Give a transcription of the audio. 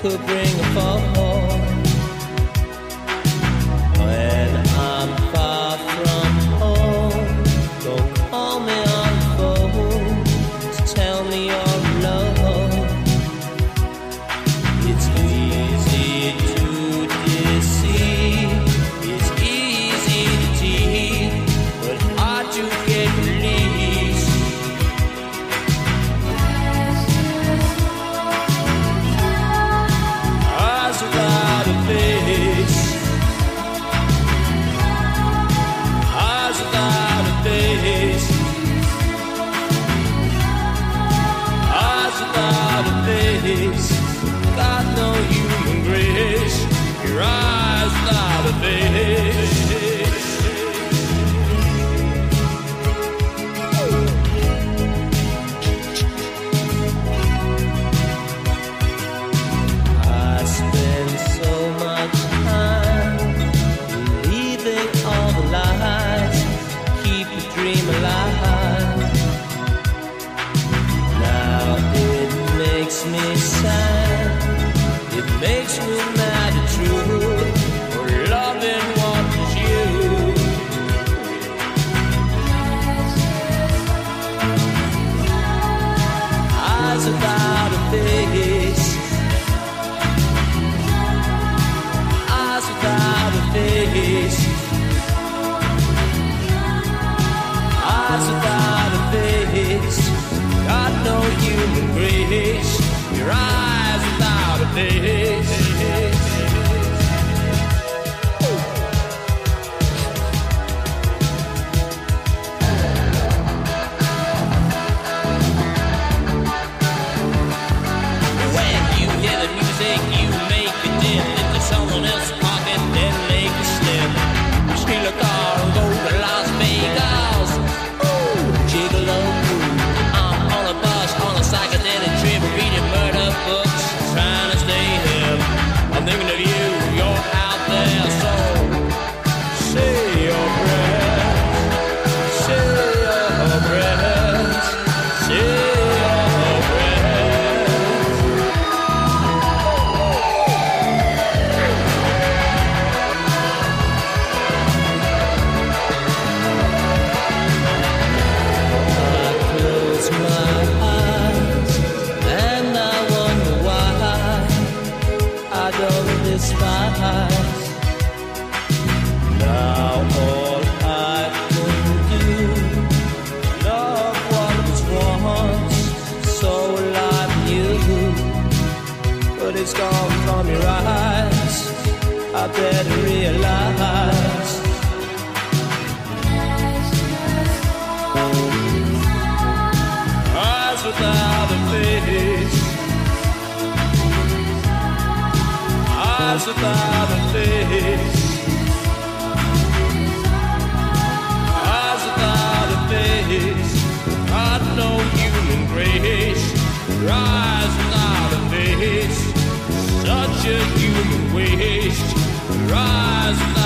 could bring Eyes without a face. eyes without a face. Eyes without a face. Got no human grace. Your eyes without a face. Of you, you're out there, it's gone from your eyes. I better realize. eyes without a face. Eyes without a face. Eyes without a face. Got no human grace. Eyes without a face. Such a human waste. Without